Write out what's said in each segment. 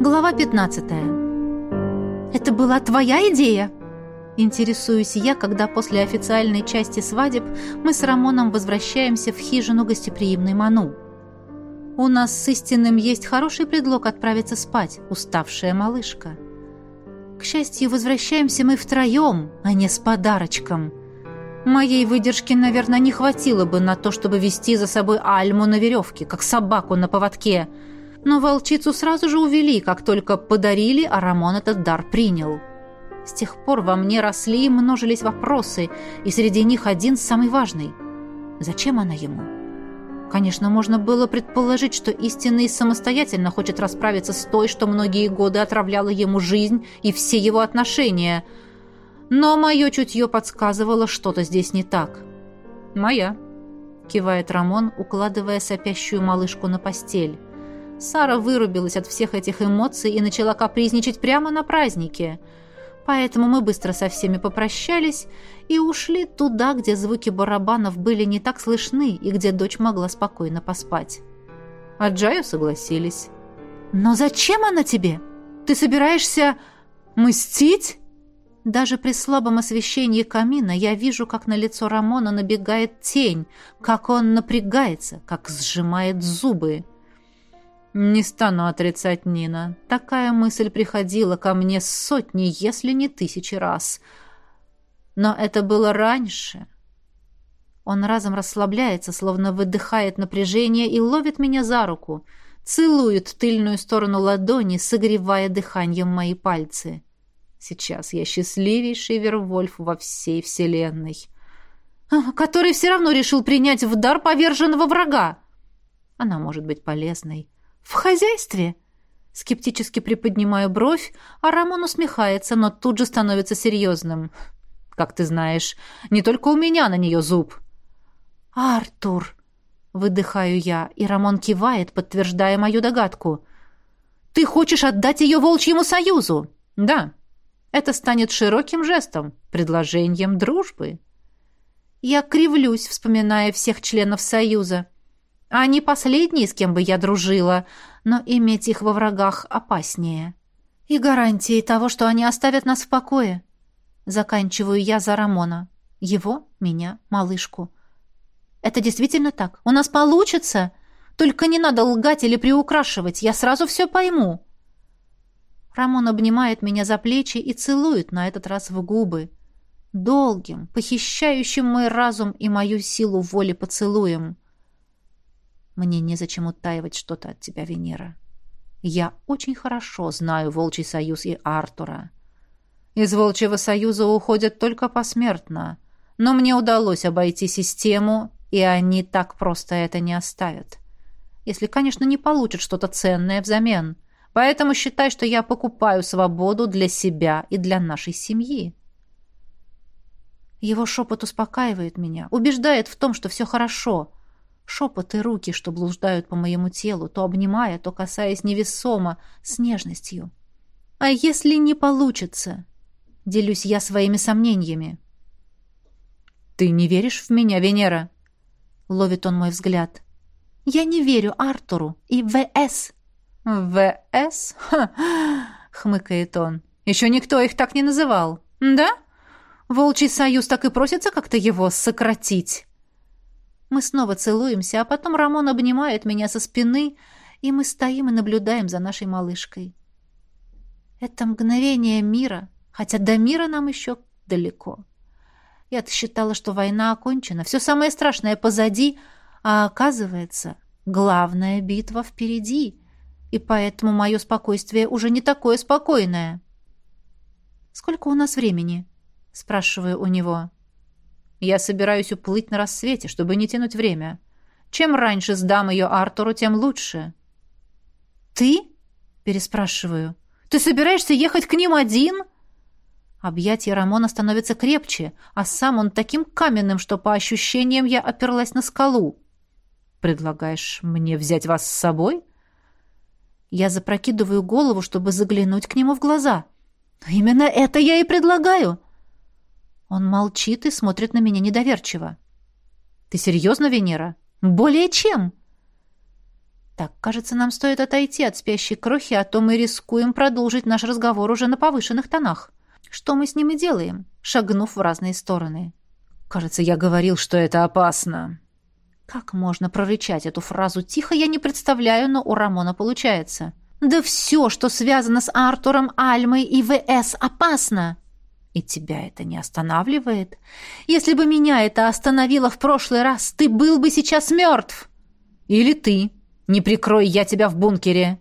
Глава 15. Это была твоя идея? Интересуюсь я, когда после официальной части свадеб мы с Рамоном возвращаемся в хижину гостеприимной Ману. У нас с истинным есть хороший предлог отправиться спать, уставшая малышка. К счастью, возвращаемся мы втроем, а не с подарочком. Моей выдержки, наверное, не хватило бы на то, чтобы вести за собой Альму на веревке, как собаку на поводке — но волчицу сразу же увели, как только подарили, а Рамон этот дар принял. С тех пор во мне росли и множились вопросы, и среди них один самый важный. Зачем она ему? Конечно, можно было предположить, что истинный самостоятельно хочет расправиться с той, что многие годы отравляла ему жизнь и все его отношения. Но мое чутье подсказывало, что-то здесь не так. «Моя», — кивает Рамон, укладывая сопящую малышку на постель. Сара вырубилась от всех этих эмоций и начала капризничать прямо на празднике. Поэтому мы быстро со всеми попрощались и ушли туда, где звуки барабанов были не так слышны и где дочь могла спокойно поспать. А Джаю согласились. «Но зачем она тебе? Ты собираешься мстить?» Даже при слабом освещении камина я вижу, как на лицо Рамона набегает тень, как он напрягается, как сжимает зубы. Не стану отрицать, Нина. Такая мысль приходила ко мне сотни, если не тысячи раз. Но это было раньше. Он разом расслабляется, словно выдыхает напряжение и ловит меня за руку, целует тыльную сторону ладони, согревая дыханием мои пальцы. Сейчас я счастливейший Вервольф во всей вселенной. Который все равно решил принять в дар поверженного врага. Она может быть полезной. «В хозяйстве?» Скептически приподнимаю бровь, а Рамон усмехается, но тут же становится серьезным. «Как ты знаешь, не только у меня на нее зуб». «Артур!» — выдыхаю я, и Рамон кивает, подтверждая мою догадку. «Ты хочешь отдать ее Волчьему Союзу?» «Да. Это станет широким жестом, предложением дружбы». Я кривлюсь, вспоминая всех членов Союза. Они последние, с кем бы я дружила, но иметь их во врагах опаснее. И гарантии того, что они оставят нас в покое. Заканчиваю я за Рамона. Его, меня, малышку. Это действительно так? У нас получится? Только не надо лгать или приукрашивать, я сразу все пойму. Рамон обнимает меня за плечи и целует на этот раз в губы. Долгим, похищающим мой разум и мою силу воли поцелуем. Мне незачем утаивать что-то от тебя, Венера. Я очень хорошо знаю Волчий Союз и Артура. Из Волчьего Союза уходят только посмертно. Но мне удалось обойти систему, и они так просто это не оставят. Если, конечно, не получат что-то ценное взамен. Поэтому считай, что я покупаю свободу для себя и для нашей семьи. Его шепот успокаивает меня, убеждает в том, что все хорошо — Шепот и руки, что блуждают по моему телу, то обнимая, то касаясь невесомо, с нежностью. А если не получится? Делюсь я своими сомнениями. «Ты не веришь в меня, Венера?» Ловит он мой взгляд. «Я не верю Артуру и ВС». «ВС?» Хмыкает он. «Еще никто их так не называл. Да? Волчий союз так и просится как-то его сократить». Мы снова целуемся, а потом Рамон обнимает меня со спины, и мы стоим и наблюдаем за нашей малышкой. Это мгновение мира, хотя до мира нам еще далеко. Я-то считала, что война окончена, все самое страшное позади, а оказывается, главная битва впереди, и поэтому мое спокойствие уже не такое спокойное. «Сколько у нас времени?» — спрашиваю у него. Я собираюсь уплыть на рассвете, чтобы не тянуть время. Чем раньше сдам ее Артуру, тем лучше». «Ты?» — переспрашиваю. «Ты собираешься ехать к ним один?» Объятия Рамона становятся крепче, а сам он таким каменным, что по ощущениям я оперлась на скалу. «Предлагаешь мне взять вас с собой?» Я запрокидываю голову, чтобы заглянуть к нему в глаза. «Именно это я и предлагаю!» Он молчит и смотрит на меня недоверчиво. «Ты серьезно, Венера?» «Более чем!» Так, кажется, нам стоит отойти от спящей крохи, а то мы рискуем продолжить наш разговор уже на повышенных тонах. Что мы с ним и делаем, шагнув в разные стороны. Кажется, я говорил, что это опасно. Как можно прорычать эту фразу тихо, я не представляю, но у Рамона получается. Да все, что связано с Артуром, Альмой и ВС, опасно. И тебя это не останавливает? Если бы меня это остановило в прошлый раз, ты был бы сейчас мертв. Или ты. Не прикрой я тебя в бункере.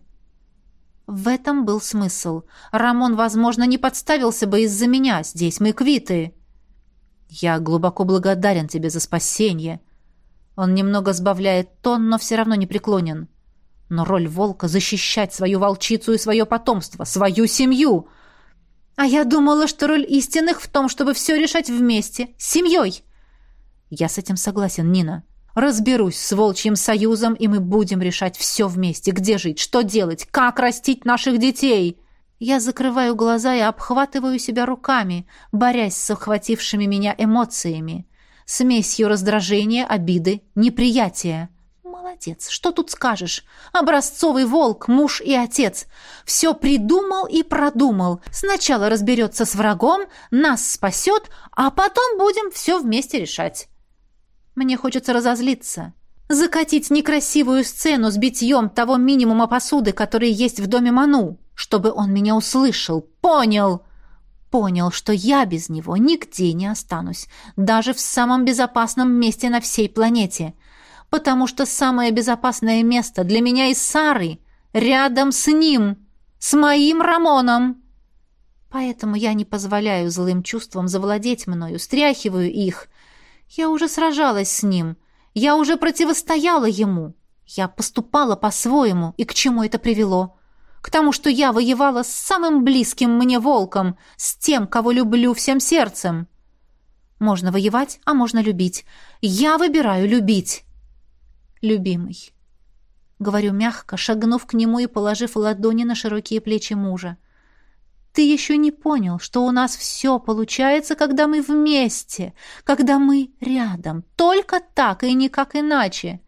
В этом был смысл. Рамон, возможно, не подставился бы из-за меня. Здесь мы квиты. Я глубоко благодарен тебе за спасение. Он немного сбавляет тон, но все равно не преклонен. Но роль волка — защищать свою волчицу и свое потомство, свою семью — а я думала, что роль истинных в том, чтобы все решать вместе, с семьей. Я с этим согласен, Нина. Разберусь с Волчьим Союзом, и мы будем решать все вместе. Где жить, что делать, как растить наших детей. Я закрываю глаза и обхватываю себя руками, борясь с охватившими меня эмоциями. Смесью раздражения, обиды, неприятия. Молодец, что тут скажешь? Образцовый волк, муж и отец. Все придумал и продумал. Сначала разберется с врагом, нас спасет, а потом будем все вместе решать. Мне хочется разозлиться. Закатить некрасивую сцену с битьем того минимума посуды, который есть в доме Ману, чтобы он меня услышал, понял. Понял, что я без него нигде не останусь, даже в самом безопасном месте на всей планете — потому что самое безопасное место для меня и Сары рядом с ним, с моим Рамоном. Поэтому я не позволяю злым чувствам завладеть мною, стряхиваю их. Я уже сражалась с ним, я уже противостояла ему. Я поступала по-своему, и к чему это привело? К тому, что я воевала с самым близким мне волком, с тем, кого люблю всем сердцем. Можно воевать, а можно любить. Я выбираю любить любимый. Говорю мягко, шагнув к нему и положив ладони на широкие плечи мужа. Ты еще не понял, что у нас все получается, когда мы вместе, когда мы рядом. Только так и никак иначе.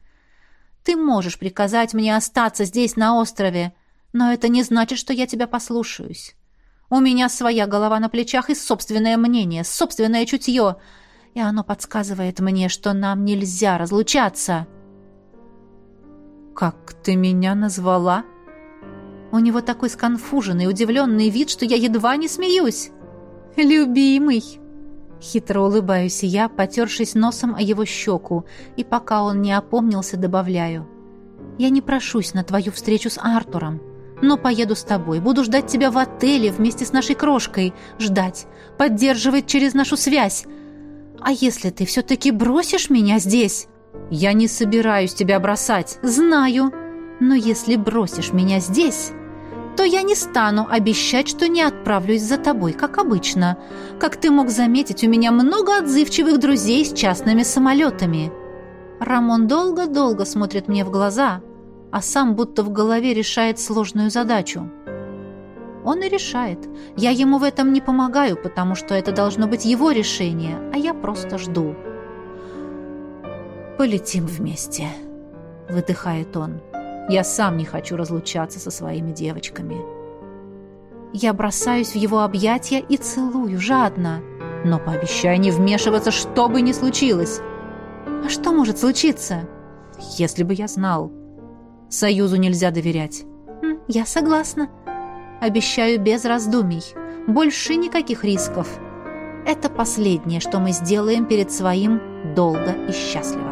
Ты можешь приказать мне остаться здесь, на острове, но это не значит, что я тебя послушаюсь. У меня своя голова на плечах и собственное мнение, собственное чутье, и оно подсказывает мне, что нам нельзя разлучаться». «Как ты меня назвала?» У него такой сконфуженный, удивленный вид, что я едва не смеюсь. «Любимый!» Хитро улыбаюсь я, потершись носом о его щеку, и пока он не опомнился, добавляю. «Я не прошусь на твою встречу с Артуром, но поеду с тобой, буду ждать тебя в отеле вместе с нашей крошкой, ждать, поддерживать через нашу связь. А если ты все-таки бросишь меня здесь?» Я не собираюсь тебя бросать. Знаю. Но если бросишь меня здесь, то я не стану обещать, что не отправлюсь за тобой, как обычно. Как ты мог заметить, у меня много отзывчивых друзей с частными самолетами. Рамон долго-долго смотрит мне в глаза, а сам будто в голове решает сложную задачу. Он и решает. Я ему в этом не помогаю, потому что это должно быть его решение, а я просто жду. «Полетим вместе», — выдыхает он. «Я сам не хочу разлучаться со своими девочками». Я бросаюсь в его объятия и целую жадно. «Но пообещай не вмешиваться, что бы ни случилось». «А что может случиться?» «Если бы я знал. Союзу нельзя доверять». «Я согласна. Обещаю без раздумий. Больше никаких рисков. Это последнее, что мы сделаем перед своим долго и счастливо».